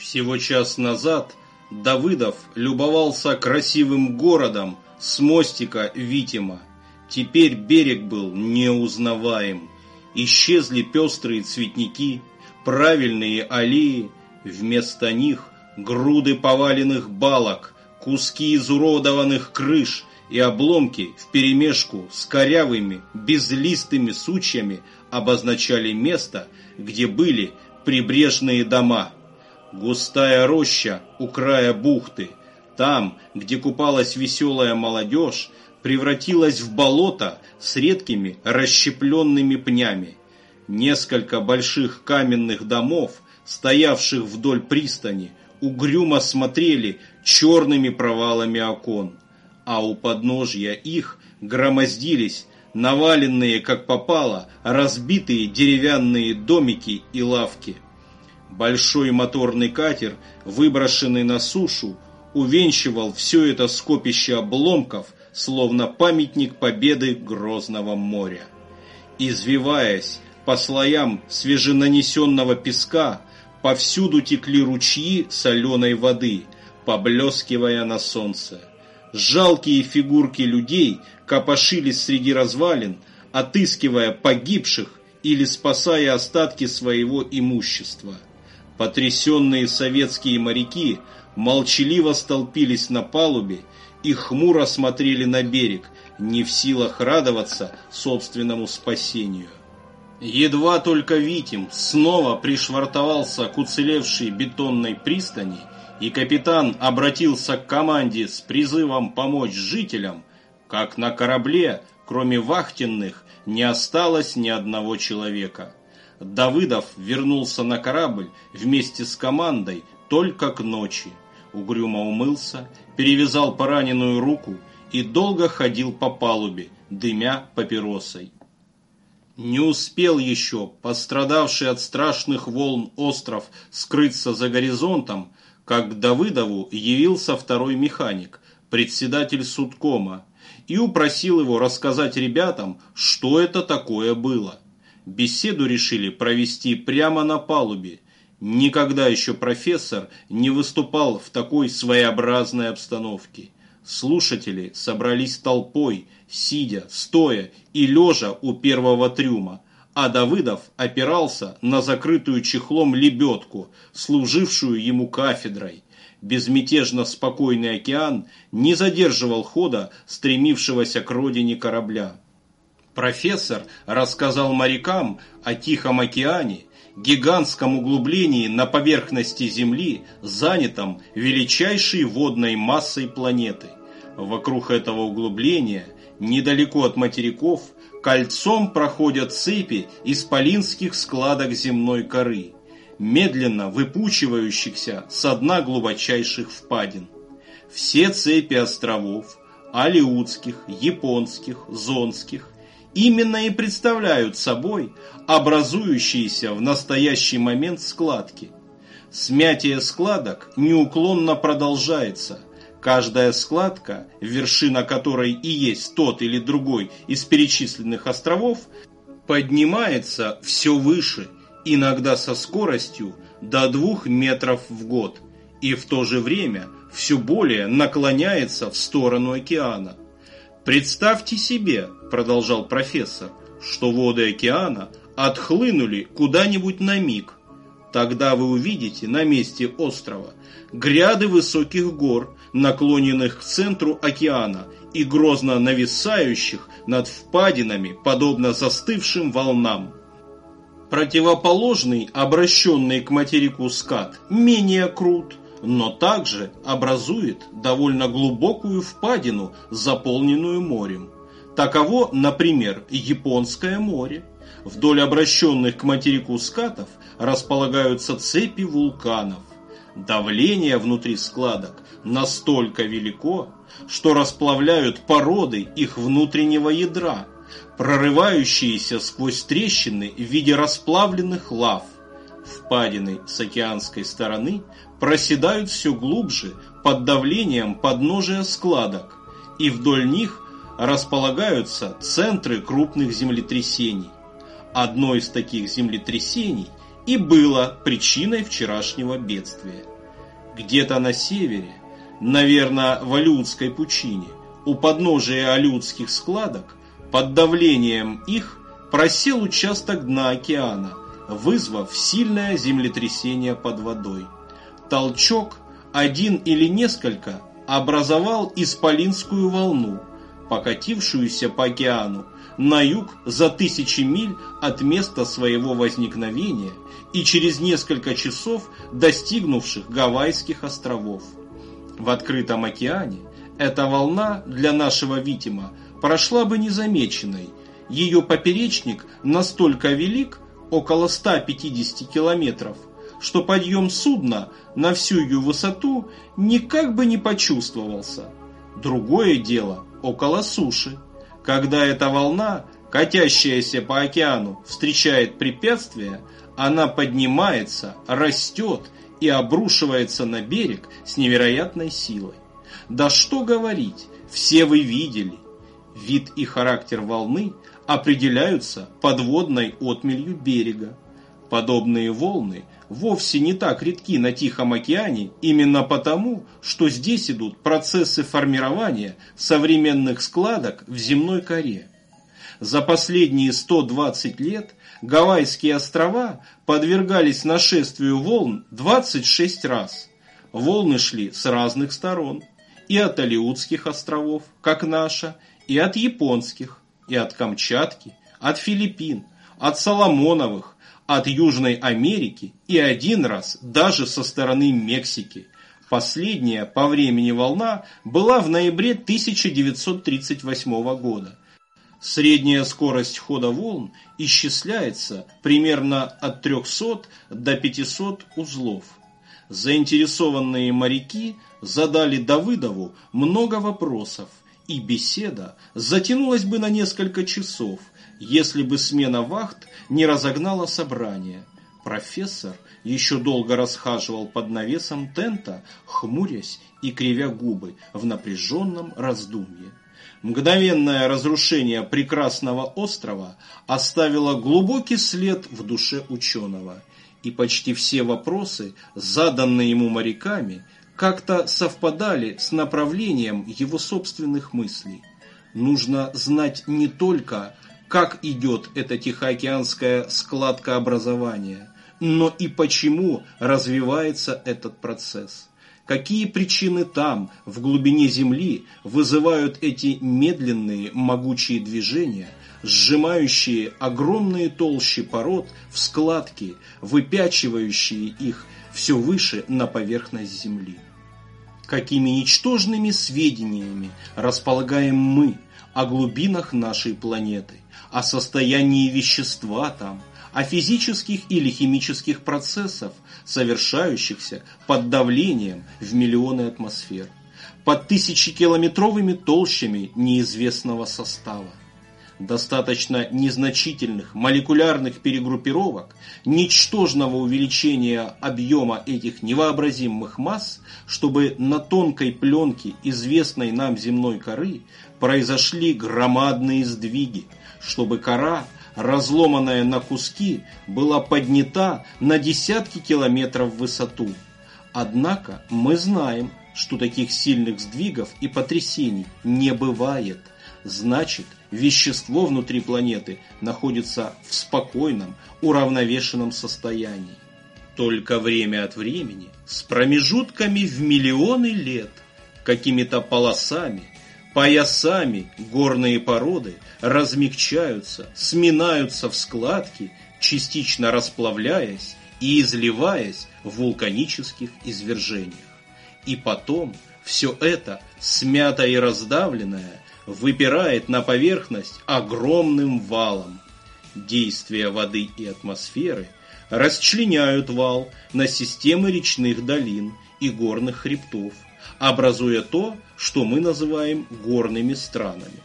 Всего час назад Давыдов любовался красивым городом с мостика Витима. Теперь берег был неузнаваем. Исчезли пестрые цветники, правильные аллеи, вместо них груды поваленных балок, куски изуродованных крыш и обломки вперемешку с корявыми, безлистыми сучьями обозначали место, где были прибрежные дома – Густая роща у края бухты, там, где купалась веселая молодежь, превратилась в болото с редкими расщепленными пнями. Несколько больших каменных домов, стоявших вдоль пристани, угрюмо смотрели черными провалами окон, а у подножья их громоздились наваленные, как попало, разбитые деревянные домики и лавки – Большой моторный катер, выброшенный на сушу, увенчивал все это скопище обломков, словно памятник победы Грозного моря. Извиваясь по слоям свеженанесенного песка, повсюду текли ручьи соленой воды, поблескивая на солнце. Жалкие фигурки людей копошились среди развалин, отыскивая погибших или спасая остатки своего имущества – Потрясенные советские моряки молчаливо столпились на палубе и хмуро смотрели на берег, не в силах радоваться собственному спасению. Едва только Витим снова пришвартовался к уцелевшей бетонной пристани, и капитан обратился к команде с призывом помочь жителям, как на корабле, кроме вахтенных, не осталось ни одного человека. Давыдов вернулся на корабль вместе с командой только к ночи. Угрюмо умылся, перевязал пораненную руку и долго ходил по палубе, дымя папиросой. Не успел еще пострадавший от страшных волн остров скрыться за горизонтом, как к Давыдову явился второй механик, председатель судкома, и упросил его рассказать ребятам, что это такое было. Беседу решили провести прямо на палубе. Никогда еще профессор не выступал в такой своеобразной обстановке. Слушатели собрались толпой, сидя, стоя и лежа у первого трюма, а Давыдов опирался на закрытую чехлом лебедку, служившую ему кафедрой. Безмятежно спокойный океан не задерживал хода стремившегося к родине корабля. Профессор рассказал морякам о Тихом океане, гигантском углублении на поверхности Земли, занятом величайшей водной массой планеты. Вокруг этого углубления, недалеко от материков, кольцом проходят цепи исполинских складок земной коры, медленно выпучивающихся с дна глубочайших впадин. Все цепи островов, алиутских, японских, зонских именно и представляют собой образующиеся в настоящий момент складки. Смятие складок неуклонно продолжается. Каждая складка, вершина которой и есть тот или другой из перечисленных островов, поднимается все выше, иногда со скоростью до двух метров в год, и в то же время все более наклоняется в сторону океана. Представьте себе, продолжал профессор, что воды океана отхлынули куда-нибудь на миг. Тогда вы увидите на месте острова гряды высоких гор, наклоненных к центру океана и грозно нависающих над впадинами, подобно застывшим волнам. Противоположный, обращенный к материку скат, менее крут, но также образует довольно глубокую впадину, заполненную морем. Таково, например, Японское море. Вдоль обращенных к материку скатов располагаются цепи вулканов. Давление внутри складок настолько велико, что расплавляют породы их внутреннего ядра, прорывающиеся сквозь трещины в виде расплавленных лав. Впадины с океанской стороны проседают все глубже под давлением подножия складок, и вдоль них располагаются центры крупных землетрясений. Одно из таких землетрясений и было причиной вчерашнего бедствия. Где-то на севере, наверное, в Алюдской пучине, у подножия алюдских складок, под давлением их просел участок дна океана, вызвав сильное землетрясение под водой. Толчок, один или несколько, образовал исполинскую волну, покатившуюся по океану на юг за тысячи миль от места своего возникновения и через несколько часов достигнувших Гавайских островов. В открытом океане эта волна для нашего Витима прошла бы незамеченной. Ее поперечник настолько велик, около 150 километров, что подъем судна на всю ее высоту никак бы не почувствовался. Другое дело около суши, когда эта волна, катящаяся по океану, встречает препятствие, она поднимается, растет и обрушивается на берег с невероятной силой. Да что говорить, все вы видели. Вид и характер волны определяются подводной отмелью берега. Подобные волны вовсе не так редки на Тихом океане именно потому, что здесь идут процессы формирования современных складок в земной коре. За последние 120 лет Гавайские острова подвергались нашествию волн 26 раз. Волны шли с разных сторон. И от Алиутских островов, как наша, и от японских, и от Камчатки, от Филиппин, от Соломоновых, от Южной Америки и один раз даже со стороны Мексики. Последняя по времени волна была в ноябре 1938 года. Средняя скорость хода волн исчисляется примерно от 300 до 500 узлов. Заинтересованные моряки задали Давыдову много вопросов, и беседа затянулась бы на несколько часов, если бы смена вахт не разогнала собрание. Профессор еще долго расхаживал под навесом тента, хмурясь и кривя губы в напряженном раздумье. Мгновенное разрушение прекрасного острова оставило глубокий след в душе ученого, и почти все вопросы, заданные ему моряками, как-то совпадали с направлением его собственных мыслей. Нужно знать не только, как идет это тихоокеанское складка образования, но и почему развивается этот процесс. Какие причины там, в глубине Земли, вызывают эти медленные, могучие движения, сжимающие огромные толщи пород в складки, выпячивающие их все выше на поверхность Земли? какими ничтожными сведениями располагаем мы о глубинах нашей планеты, о состоянии вещества там, о физических или химических процессах, совершающихся под давлением в миллионы атмосфер, под тысячекилометровыми толщами неизвестного состава. Достаточно незначительных молекулярных перегруппировок, ничтожного увеличения объема этих невообразимых масс, чтобы на тонкой пленке известной нам земной коры произошли громадные сдвиги, чтобы кора, разломанная на куски, была поднята на десятки километров в высоту. Однако мы знаем, что таких сильных сдвигов и потрясений не бывает. Значит, вещество внутри планеты находится в спокойном, уравновешенном состоянии. Только время от времени, с промежутками в миллионы лет, какими-то полосами, поясами горные породы размягчаются, сминаются в складки, частично расплавляясь и изливаясь в вулканических извержениях. И потом все это, смятое и раздавленное, выпирает на поверхность огромным валом. Действия воды и атмосферы расчленяют вал на системы речных долин и горных хребтов, образуя то, что мы называем горными странами.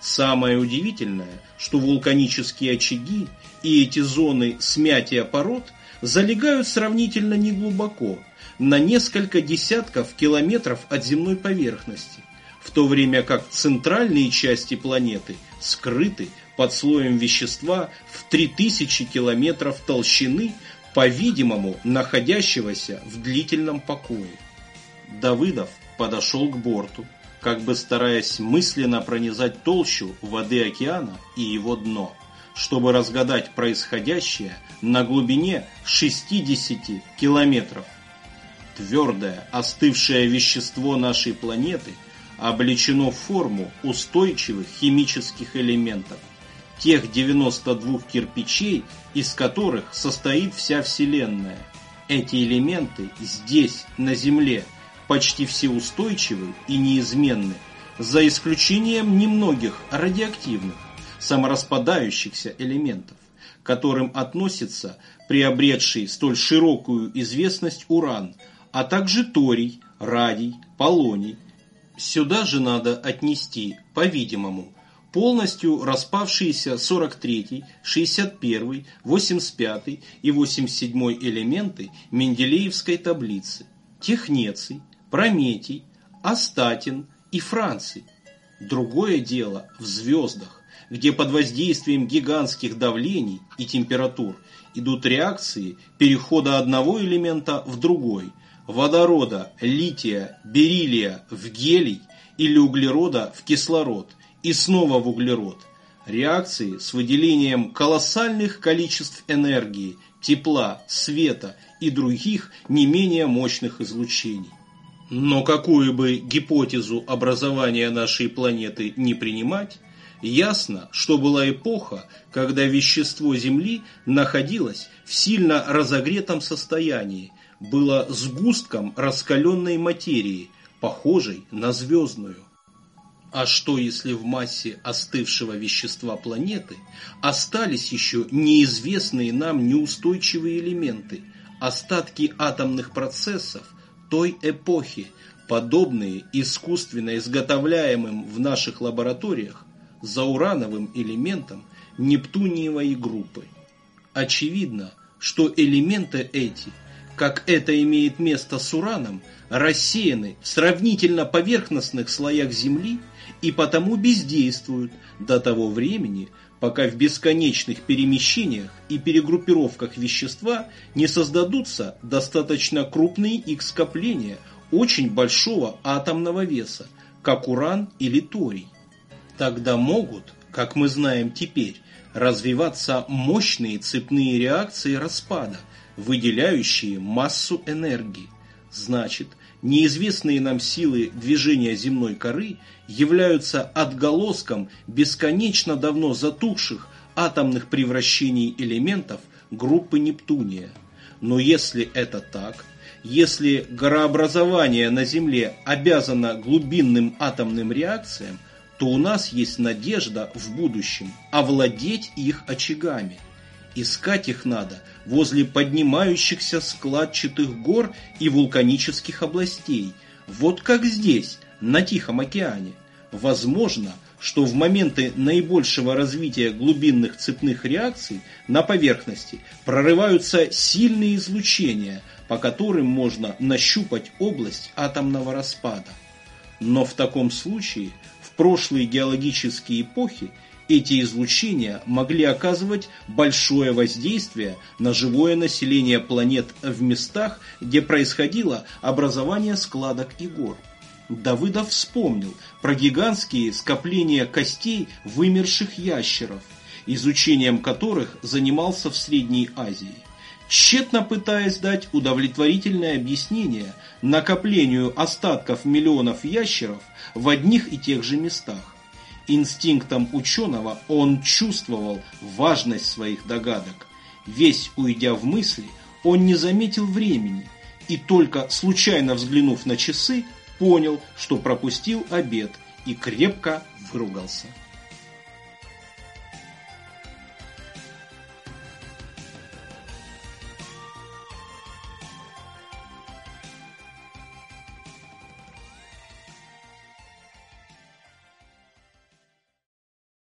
Самое удивительное, что вулканические очаги и эти зоны смятия пород залегают сравнительно неглубоко, на несколько десятков километров от земной поверхности, в то время как центральные части планеты скрыты под слоем вещества в 3000 километров толщины по-видимому, находящегося в длительном покое. Давыдов подошел к борту, как бы стараясь мысленно пронизать толщу воды океана и его дно, чтобы разгадать происходящее на глубине 60 километров. Твердое, остывшее вещество нашей планеты облечено в форму устойчивых химических элементов, тех 92 кирпичей, из которых состоит вся Вселенная. Эти элементы здесь, на Земле, почти все устойчивы и неизменны, за исключением немногих радиоактивных, самораспадающихся элементов, к которым относится приобретший столь широкую известность уран, а также торий, радий, полоний. Сюда же надо отнести, по-видимому, полностью распавшиеся 43, 61, 85 и 87 элементы Менделеевской таблицы, технеций, Прометий, Астатин и Франций. Другое дело в звездах, где под воздействием гигантских давлений и температур идут реакции перехода одного элемента в другой, водорода, лития, бериллия в гелий или углерода в кислород и снова в углерод. Реакции с выделением колоссальных количеств энергии, тепла, света и других не менее мощных излучений. Но какую бы гипотезу образования нашей планеты не принимать, ясно, что была эпоха, когда вещество Земли находилось в сильно разогретом состоянии, было сгустком раскаленной материи, похожей на звездную. А что если в массе остывшего вещества планеты остались еще неизвестные нам неустойчивые элементы, остатки атомных процессов, той эпохи, подобные искусственно изготовляемым в наших лабораториях за урановым элементом нептуниевой группы. Очевидно, что элементы эти, как это имеет место с ураном, рассеяны в сравнительно поверхностных слоях Земли и потому бездействуют до того времени, пока в бесконечных перемещениях и перегруппировках вещества не создадутся достаточно крупные их скопления очень большого атомного веса, как уран или торий. Тогда могут, как мы знаем теперь, развиваться мощные цепные реакции распада, выделяющие массу энергии. Значит, неизвестные нам силы движения земной коры являются отголоском бесконечно давно затухших атомных превращений элементов группы Нептуния. Но если это так, если горообразование на Земле обязано глубинным атомным реакциям, то у нас есть надежда в будущем овладеть их очагами – Искать их надо возле поднимающихся складчатых гор и вулканических областей, вот как здесь, на Тихом океане. Возможно, что в моменты наибольшего развития глубинных цепных реакций на поверхности прорываются сильные излучения, по которым можно нащупать область атомного распада. Но в таком случае в прошлые геологические эпохи эти излучения могли оказывать большое воздействие на живое население планет в местах, где происходило образование складок и гор. Давыдов вспомнил про гигантские скопления костей вымерших ящеров, изучением которых занимался в Средней Азии. Тщетно пытаясь дать удовлетворительное объяснение накоплению остатков миллионов ящеров в одних и тех же местах. Инстинктом ученого он чувствовал важность своих догадок. Весь уйдя в мысли, он не заметил времени и только случайно взглянув на часы, понял, что пропустил обед и крепко выругался.